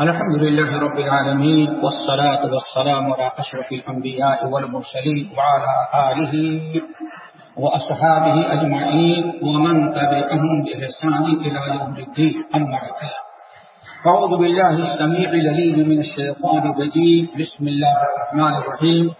الحمد لله رب العالمين، والصلاة والسلام على أشرف الأنبياء والمرسلين وعلى آله وأصحابه أجمعين ومن تبعهم بإحسان إلى يوم الدين. أما بعد، أعوذ بالله السميع العليم من الشيطان الرجيم. بسم الله الرحمن الرحيم.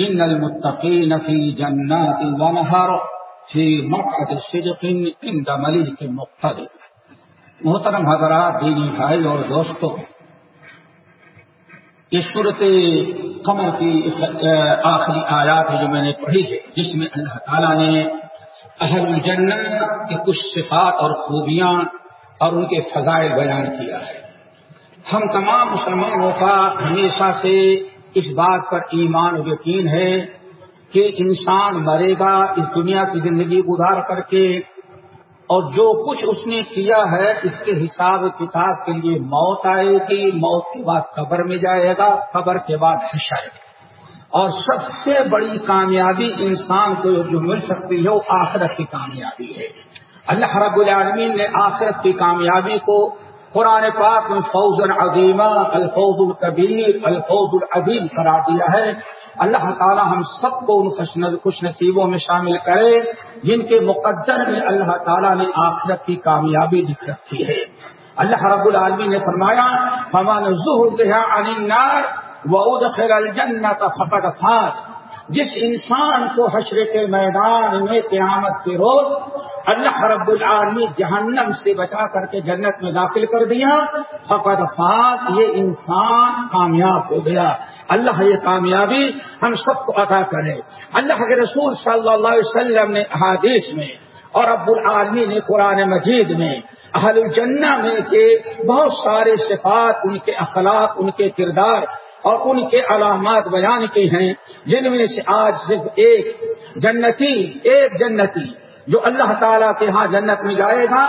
إن المتقين في جنات ونهر في مقعد صدق عند مليك مقتدر. محترم حضرات، دینی بھائی اور دوستوں اس صورت قمر کی آخری آیات جو میں نے پڑھی ہے، جس میں اللہ تعالیٰ نے اہل الجنت کی کچھ صفات اور خوبیاں اور ان کے فضائل بیان کیا ہے۔ ہم تمام مسلمانوں کا ہمیشہ سے اس بات پر ایمان و یقین ہے کہ انسان مرے گا، اس دنیا کی زندگی گزار کر کے اور جو کچھ اس نے کیا ہے، اس کے حساب کتاب کے لیے موت آئے گی۔ موت کے بعد قبر میں جائے گا، قبر کے بعد حشر۔ اور سب سے بڑی کامیابی انسان کو جو مل سکتی ہے، وہ آخرت کی کامیابی ہے۔ اللہ رب العالمین نے آخرت کی کامیابی کو قرآن پاک میں فوج العظیمہ، الفوز القبیر الفوز العظیم قرار دیا ہے۔ اللہ تعالی ہم سب کو ان خوش نصیبوں میں شامل کرے، جن کے مقدر میں اللہ تعالیٰ نے آخرت کی کامیابی لکھ رکھی ہے۔ اللہ رب العالمی نے فرمایا ہمان الجنت فقد فاز۔ جس انسان کو حشر کے میدان میں قیامت کے روز اللہ رب العالمی جہنم سے بچا کر کے جنت میں داخل کر دیا فقط فات، یہ انسان کامیاب ہو گیا۔ اللہ یہ کامیابی، ہم سب کو عطا کرے۔ اللہ کے رسول صلی اللہ علیہ وسلم نے احادیث میں اور رب العالمی نے قرآن مجید میں اہل الجنہ میں کے بہت سارے صفات، ان کے اخلاق، ان کے کردار اور ان کے علامات بیان کی ہیں، جن میں سے آج صرف ایک جنتی ایک جنتی جو اللہ تعالیٰ کے ہاں جنت میں جائے گا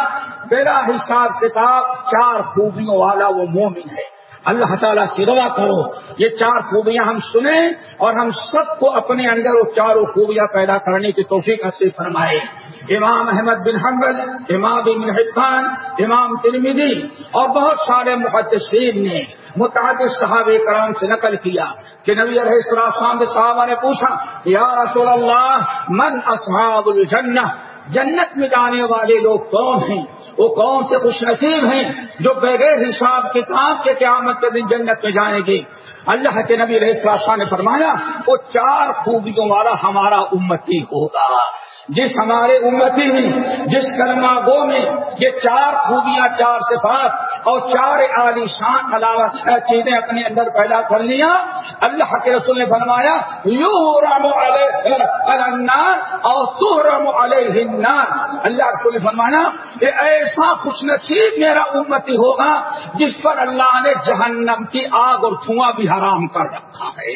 میرا حساب کتاب چار خوبیوں والا وہ مومن ہے۔ اللہ تعالیٰ سے دعا کرو، یہ چار خوبیاں ہم سنیں اور ہم سب کو اپنے اندر وہ چاروں خوبیاں پیدا کرنے کی توفیق سے فرمائے۔ امام احمد بن حنبل، امام بن حفان امام ترمیدی اور بہت سارے محدثین نے متعدد صحابہ کرام سے نقل کیا کہ نبی علیہ السلام صحابہ نے پوچھا، یا رسول اللہ، من اصحاب الجنہ؟ جنت میں جانے والے لوگ کون ہیں؟ وہ کون سے خوش نصیب ہیں جو بغیر حساب کتاب کے قیامت کے دن جنت میں جائیں گے؟ اللہ کے نبی رہا نے فرمایا، وہ چار خوبیوں والا ہمارا امتی ہوگا۔ جس ہمارے امتی میں، جس کلمہ گو میں، یہ چار خوبیاں، چار صفات اور چار عالی شان علاوہ چیزیں اپنے اندر پیدا کر لیا، اللہ کے رسول نے فرمایا یو رام اور تو رم علیہ اللہ رسول نے فرمایا کہ ایسا خوش نصیب میرا امتی ہوگا جس پر اللہ نے جہنم کی آگ اور دھواں بھی حرام کر رکھا ہے۔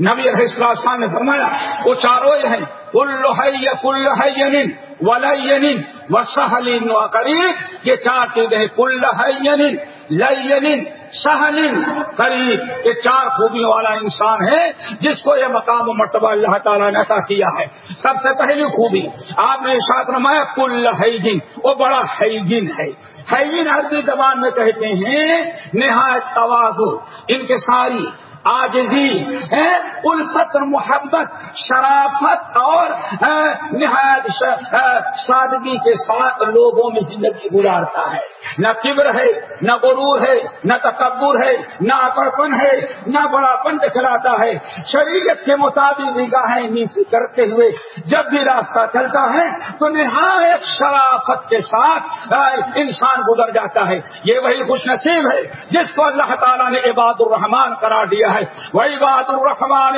نبی السلام نے فرمایا، وہ چاروں ہیں، کل ہے ولین و سہلین و قریب، یہ چار چیزیں کل ہے لین سہلین قریب، یہ چار خوبیوں والا انسان ہے، جس کو یہ مقام و مرتبہ اللہ تعالیٰ نے عطا کیا ہے۔ سب سے پہلی خوبی، آپ نے ساتھ رمایا کل ہے وہ بڑا ہے۔ ہے عربی زبان میں کہتے ہیں، نہایت توازو ان کے ساری آجزی الفت محبت شرافت اور نہایت سادگی کے ساتھ لوگوں میں زندگی گزارتا ہے۔ نہ کبر ہے، نہ غرور ہے، نہ تکبر ہے، نہ اکڑپن ہے، نہ بڑا پن دکھلاتا ہے۔ شریعت کے مطابق نگاہیں نیچے کرتے ہوئے جب بھی راستہ چلتا ہے تو نہایت شرافت کے ساتھ انسان گزر جاتا ہے۔ یہ وہی خوش نصیب ہے جس کو اللہ تعالیٰ نے عباد الرحمان قرار دیا ہے۔ وہی بات الرحمان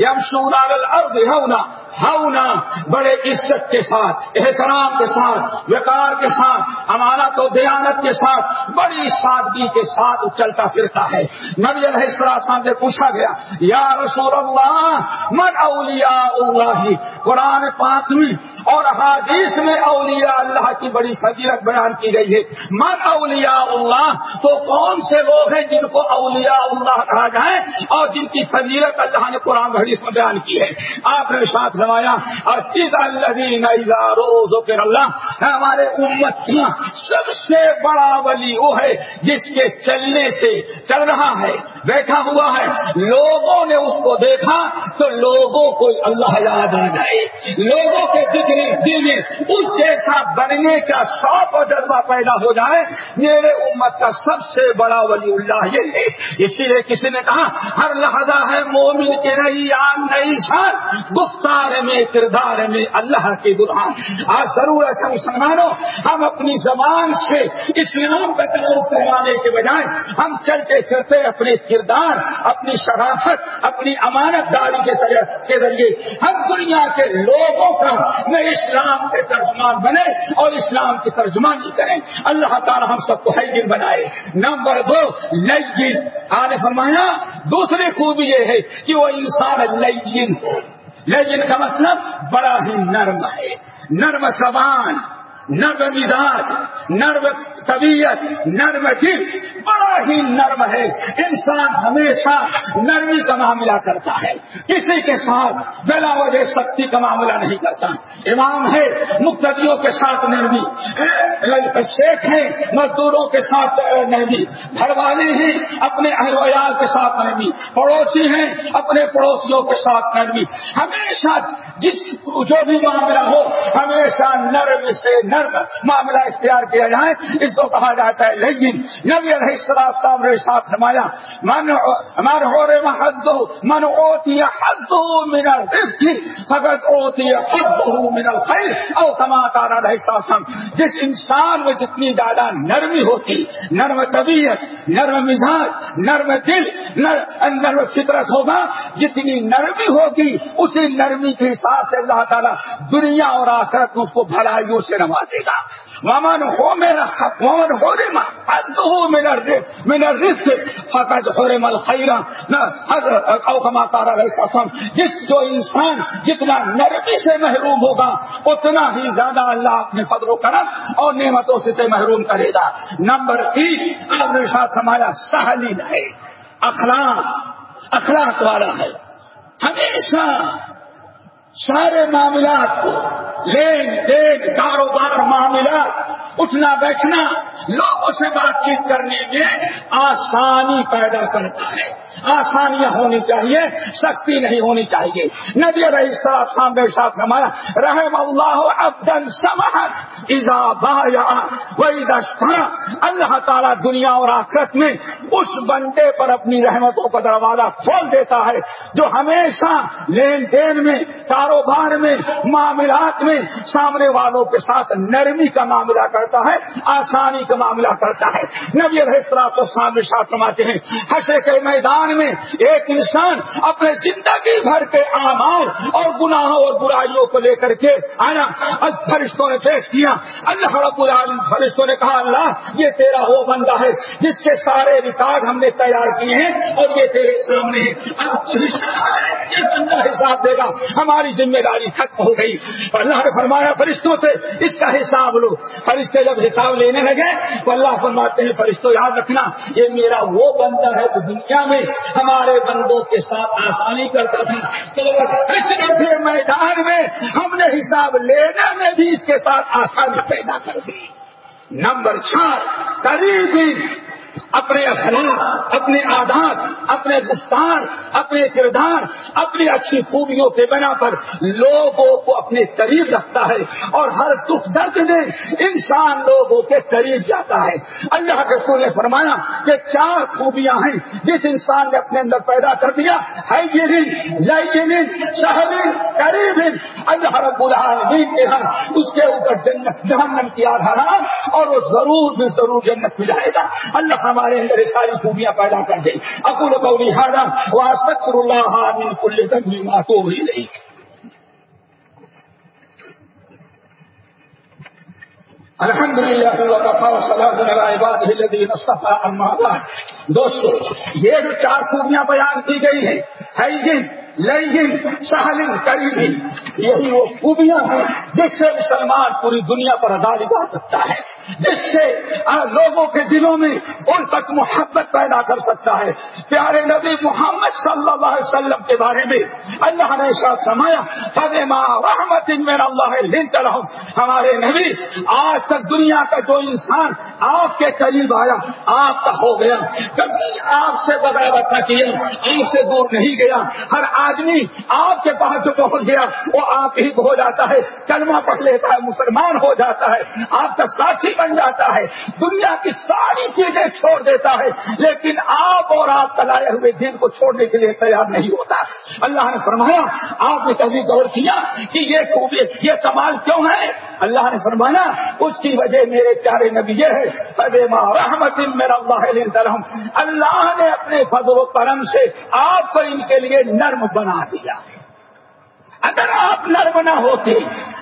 یمشون الارض ہونا ہونا، بڑے عزت کے ساتھ، احترام کے ساتھ، وقار کے ساتھ، امانت و دیانت کے ساتھ، بڑی سادگی کے ساتھ چلتا پھرتا ہے۔ نبی علیہ السلام سے پوچھا گیا، یا رسول اللہ، من اولیاء اللہ؟ قرآن پاک میں اور حادیث میں اولیاء اللہ کی بڑی فضیلت بیان کی گئی ہے۔ من اولیاء اللہ؟ تو کون سے لوگ ہیں جن کو اولیاء اللہ کہا جائیں اور جن کی فضیلت اللہ نے قرآن حدیث میں بیان کی ہے؟ آپ نے ساتھ نمایا اور اللہ روز اللہ ہمارے امت کا سب سے بڑا ولی وہ ہے جس کے چلنے سے چل رہا ہے، بیٹھا ہوا ہے۔ لوگوں نے اس کو دیکھا تو لوگوں کو اللہ یاد آ جائے۔ لوگوں کے دکھنے دل میں اس جیسا بننے کا شوق اور جذبہ پیدا ہو جائے، میرے امت کا سب سے بڑا ولی اللہ یہ ہے۔ اسی لیے کسی نے کہا، ہر لہذا ہے مومن کے نئی عام نئی شان۔ گفتار میں، کردار میں اللہ کی دلہن آج ضرورت ہے، مسلمانوں، ہم اپنی زبان سے اسلام کا تعارف کروانے کے بجائے ہم چلتے پھرتے اپنے کردار، اپنی شرافت، اپنی امانت داری کے ذریعے ہم دنیا کے لوگوں کا میں اسلام کے ترجمان بنے اور اسلام کی ترجمانی کریں۔ اللہ تعالی ہم سب کو حیدر بنائے۔ نمبر دو لین آنے فرمایا، دوسری خوبی یہ ہے کہ وہ انسان لین ہو۔ لیکن کا مطلب بڑا ہی نرم ہے، نرم زبان۔ نرم مزاج، نرم طبیعت، نرم دل بڑا ہی نرم ہے۔ انسان ہمیشہ نرمی کا معاملہ کرتا ہے۔ کسی کے ساتھ بلا وجہ سختی کا معاملہ نہیں کرتا۔ امام ہے، مقتدیوں کے ساتھ نرمی۔ شیخ ہیں، مزدوروں کے ساتھ نرمی۔ گھر والے ہیں، اپنے اہل ویال کے ساتھ نرمی۔ پڑوسی ہیں، اپنے پڑوسیوں کے ساتھ نرمی۔ ہمیشہ جس جو بھی معاملہ ہو، ہمیشہ نرم سے نرم معاملہ اختیار کیا جائے۔ اس کو کہا جاتا ہے، لیکن نبی علیہ السلام صاحب نے ساتھ سمایا من من ہو رہے حد من اوتی حد من الرفق فقط اوتی حد من الخیر۔ او کما تارا رہتا سم جس انسان میں جتنی زیادہ نرمی ہوتی، نرم طبیعت، نرم مزاج، نرم دل نرم فطرت ہوگا، جتنی نرمی ہوگی، اسی نرمی کے حساب سے اللہ تعالیٰ دنیا اور آخرت میں اس کو بھلائیوں سے نواز دے گا ومن ہو میرا ومن ہو رے میرا میرا رشت فقط ہو رے مل خیرا اوکما تارا قسم جس جو انسان جتنا نرمی سے محروم ہوگا، اتنا ہی زیادہ اللہ اپنے قدر و کرم اور نعمتوں سے محروم کرے گا۔ نمبر تین آپ نے ساتھ سمایا سہلی ہے۔ اخلاق اخلاق والا ہے۔ ہمیشہ سارے معاملات کو لین دین کاروبار معاملات اٹھنا بیٹھنا، لوگوں سے بات چیت کرنے میں آسانی پیدا کرتا ہے۔ آسانیاں ہونی چاہیے، سختی نہیں ہونی چاہیے۔ ندی رہی صاحب سامنے ساتھ ہمارا رحم اللہ ابدن سمحت ایزا بایا وہی دستہ اللہ تعالیٰ دنیا اور آخرت میں اس بندے پر اپنی رحمتوں کا دروازہ کھول دیتا ہے جو ہمیشہ لین دین میں، کاروبار میں، معاملات میں سامنے والوں کے ساتھ نرمی کا معاملہ کر کرتا ہے، آسانی کا معاملہ کرتا ہے۔ نبی رہسراف کماتے ہیں، حشر کے میدان میں ایک انسان اپنے زندگی بھر کے اعمال اور گناہوں اور برائیوں کو لے کر کے آیا۔ فرشتوں نے پیش کیا۔ اللہ رب العالم فرشتوں نے کہا، اللہ، یہ تیرا وہ بندہ ہے جس کے سارے ریکارڈ ہم نے تیار کیے ہیں اور یہ تیرے سامنے یہ بندہ حساب دے گا۔ ہماری ذمہ داری ختم ہو گئی۔ اللہ نے فرمایا، فرشتوں سے اس کا حساب لو۔ فرشتے جب حساب لینے لگے تو اللہ فرماتے ہیں فرشتوں یاد رکھنا، یہ میرا وہ بندہ ہے جو دنیا میں ہمارے بندوں کے ساتھ آسانی کرتا تھا۔ پھر میدان میں ہم نے حساب لینے میں بھی اس کے ساتھ آسانی پیدا کر دی۔ نمبر چار، قریبی اپنے اخلاق، اپنے آداب، اپنے گفتار اپنے کردار، اپنی اچھی خوبیوں کے بنا پر لوگوں کو اپنے قریب رکھتا ہے اور ہر دکھ درد میں انسان لوگوں کے قریب جاتا ہے۔ اللہ کے سکول نے فرمایا کہ چار خوبیاں ہیں جس انسان نے اپنے اندر پیدا کر دیا۔ ہے یہ دن شہری قریب۔ اللہ رب العالمین کے ہاں اس کے اوپر جنت، جہنم کی آدھار اور وہ ضرور بھی ضرور جنت ملائے گا۔ اللہ ہمارے اندر ساری خوبیاں پیدا کر دے اکول کو لہٰذا واسطر اللہ کل تنظیم تو بھی نہیں الحمد للہ دوستو، یہ جو چار خوبیاں بیان کی گئی ہیں ہائیجن لیکن سہلن قریبی یہی وہ خوبیاں ہیں جس سے مسلمان پوری دنیا پر ادا لگا سکتا ہے۔ جس سے لوگوں کے دلوں میں ان تک محبت پیدا کر سکتا ہے۔ پیارے نبی محمد صلی اللہ علیہ وسلم کے بارے میں اللہ نے ساتھ سمایا رحمت میرا اللہ ہمارے نبی، آج تک دنیا کا جو انسان آپ کے قریب آیا، آپ کا ہو گیا۔ کبھی آپ سے بغاوت نہ کیا، آپ سے دور نہیں گیا۔ ہر آدمی آپ کے پاس جو پہنچ گیا، وہ آپ ہی ہو جاتا ہے، کلمہ پڑھ لیتا ہے، مسلمان ہو جاتا ہے۔ آپ کا ساتھی بن جاتا ہے، دنیا کی ساری چیزیں چھوڑ دیتا ہے، لیکن آپ اور آپ تلائے ہوئے دن کو چھوڑنے کے لیے تیار نہیں ہوتا۔ اللہ نے فرمایا، آپ نے کبھی غور کیا کہ یہ خوبی، یہ کمال کیوں ہے؟ اللہ نے فرمایا، اس کی وجہ میرے پیارے نبی یہ ہے رحمت میرا اللہ اللہ نے اپنے فضل و کرم سے آپ کو ان کے لیے نرم بنا دیا۔ اگر آپ نرم نہ ہوتے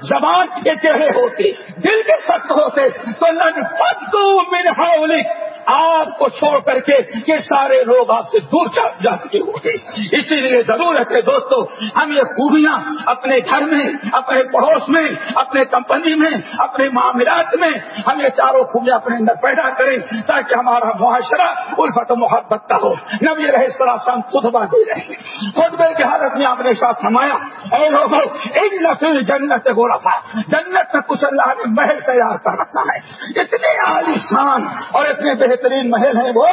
زبان کے چہرے ہوتے دل کے سخت ہوتے تو لن فدو من حولک آپ کو چھوڑ کر کے یہ سارے لوگ آپ سے دور جا چکے ہوتے اسی لیے ضرورت ہے دوستو، ہم یہ خوبیاں اپنے گھر میں، اپنے پڑوس میں، اپنے کمپنی میں، اپنے معاملات میں ہم یہ چاروں خوبیاں اپنے اندر پیدا کریں تاکہ ہمارا معاشرہ الفت و محبت کا ہو۔ نبی رہے سلاسان خطبہ دے رہے ہیں۔ خطبے کی حالت میں آپ نے ساتھ سمایا اے لوگوں ایک نفل جنت گوڑا تھا جنت میں کچھ اللہ نے محل تیار کر رکھا ہے۔ اتنے عالیشان اور اتنے بہتر بہترین محل ہیں وہ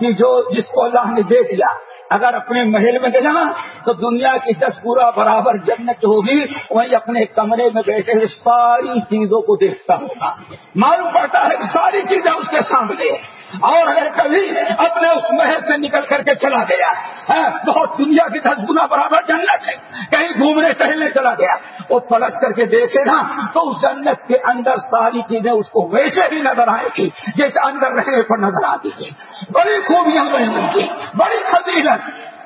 کہ جو جس کو اللہ نے دے دیا۔ اگر اپنے محل میں گیا تو دنیا کی دس پورا برابر جنت ہوگی وہی اپنے کمرے میں بیٹھے ہوئے ساری چیزوں کو دیکھتا ہوگا۔ معلوم پڑتا ہے کہ ساری چیزیں اس کے سامنے اور اگر کبھی اپنے اس محل سے نکل کر کے چلا گیا ہاں، بہت دنیا کی دس گنا برابر جنت ہے۔ کہیں گھومنے ٹہلنے چلا گیا، وہ پلٹ کر کے دیکھے نا، تو اس جنت کے اندر ساری چیزیں اس کو ویسے ہی نظر آئے گی، جیسے اندر رہنے پر نظر آتی تھی۔ بڑی خوبیاں بنی کی، بڑی فضیلت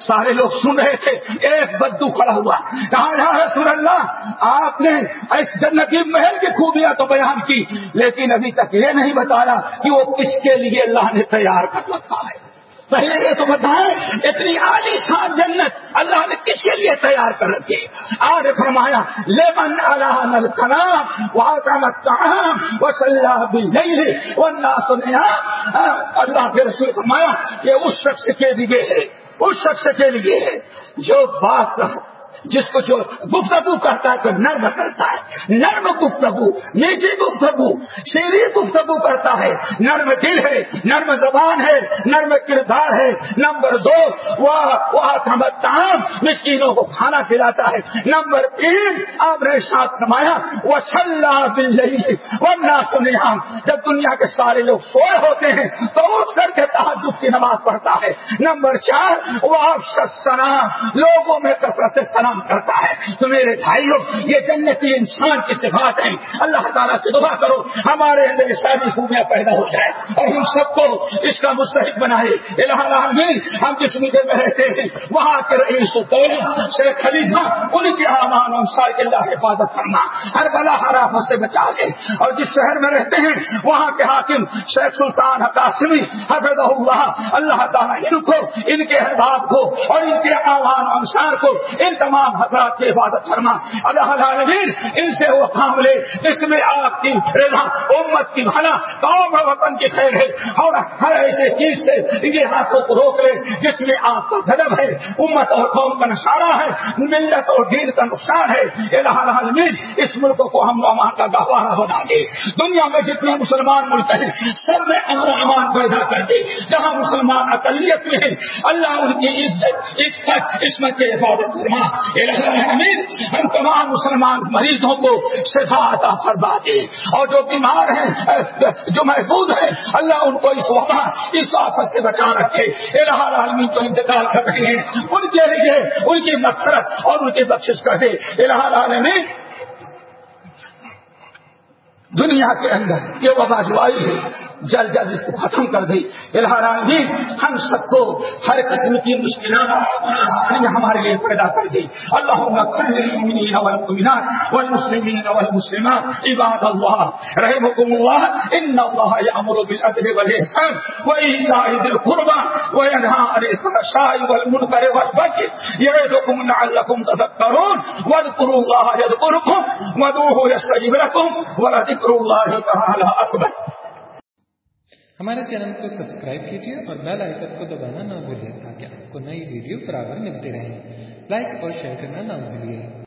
سارے لوگ سن رہے تھے، ایک بدو کھڑا ہوا۔ کہا رسول اللہ، آپ نے اس جنتی محل کی خوبیاں تو بیان کی، لیکن ابھی تک یہ نہیں بتایا کہ وہ کس کے لیے اللہ نے تیار کر رکھا ہے۔ پہلے یہ تو بتائیں، اتنی عالی شان جنت اللہ نے کس کے لیے تیار کر رکھی؟ آج فرمایا لیمن اللہ کلام وہ صلاح بھی وہ اللہ کے رسول فرمایا، یہ اس شخص کے لیے ہے اس شخص کے لیے ہے جو بات جس کو جو گفتگو کرتا ہے، تو نرم کرتا ہے۔ نرم گفتگو نیچی گفتگو شیری گفتگو کرتا ہے۔ نرم دل ہے، نرم زبان ہے، نرم کردار ہے۔ نمبر دو، وہ تمام مسکینوں کو کھانا کھلاتا ہے۔ نمبر تین، آپ نے ساتھ نمایا وہ صلاح مل رہی ہے ورنہ سنیا جب دنیا کے سارے لوگ سوئے ہوتے ہیں، تو اٹھ کر کے تحجد کی نماز پڑھتا ہے۔ نمبر چار وہ آپ لوگوں میں کثرت سلام کرتا ہے۔ تو میرے بھائیوں، یہ جنتی انسان کی صفات ہیں۔ اللہ تعالیٰ سے دعا کرو، ہمارے اندر ساری خوبیاں پیدا ہو جائے اور ہم سب کو اس کا مستحق بنائے۔ ہم جس مدعے میں رہتے ہیں، وہاں کے رئیس شیخ خلیفہ، ان کے امان انصار کے اللہ حفاظت کرنا ہر بلا ہر سے بچا لے۔ اور جس شہر میں رہتے ہیں، وہاں کے حاکم، شیخ سلطان حقاسمی حفظ اللہ اللہ تعالیٰ ان کو، ان کے احباب کو اور ان کے امان انصار کو، ان تمام حضرات کی حفاظت فرما۔ اللہ العالمین، ان سے وہ کام لے جس میں آپ کی پھیلا امت کی بھلا، قوم وطن کی خیر ہے اور ہر ایسے چیز سے یہ ہاتھوں کو روک لے جس میں آپ کا گدب ہے۔ امت اور قوم کا نشانہ ہے، ملت اور دین کا نقصان ہے۔ اللہ العالمین، اس ملک کو ہم امان کا گہوارہ بنا دے۔ دنیا میں جتنے مسلمان ملک ہیں، سب میں امر امان پیدا کر دے۔ جہاں مسلمان اقلیت میں ہیں۔ اللہ ان کی عزت عزت، عصمت کی حفاظت فرما۔ ہم تمام مسلمان مریضوں کو شفا عطا فرما دے۔ اور جو بیمار ہیں، جو محبوب ہیں، اللہ ان کو اس وقت، اس آفت سے بچا رکھے۔ عالمی کو انتقال کر رہے ہیں، ان کے لیے ان کی مقصرت اور ان کی بخش کر دے۔ عالمی دنیا کے اندر یہ وبا جو آئی ہے۔ جلد جلد اس کو ختم کر دی۔ الحران ہم سب کو ہر قسم کی مشکلات اور آسانیاں ہمارے لیے پیدا کر دی۔ اللہ للمؤمنین والمؤمنات والمسلمین والمسلمات۔ عباد اللہ رحمكم الله ان الله يأمر بالعدل والإحسان وإيتاء ذي القربى وينهى عن الفحشاء والمنكر والبغي يعظكم لعلكم تذكرون واذكروا الله يذكركم وادعوه يستجب لكم ولذكر الله تعالى أكبر ہمارے چینل کو سبسکرائب کیجیے اور بیل آئکن کو دبانا نہ بھولے تاکہ آپ کو نئی ویڈیو برابر ملتی رہیں لائک اور شیئر کرنا نہ بھولیے۔